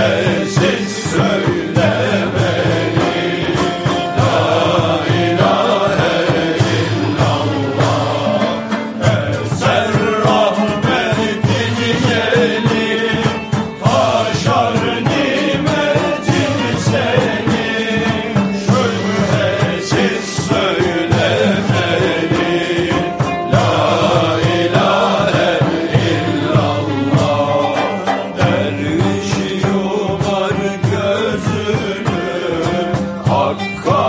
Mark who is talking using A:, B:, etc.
A: és out.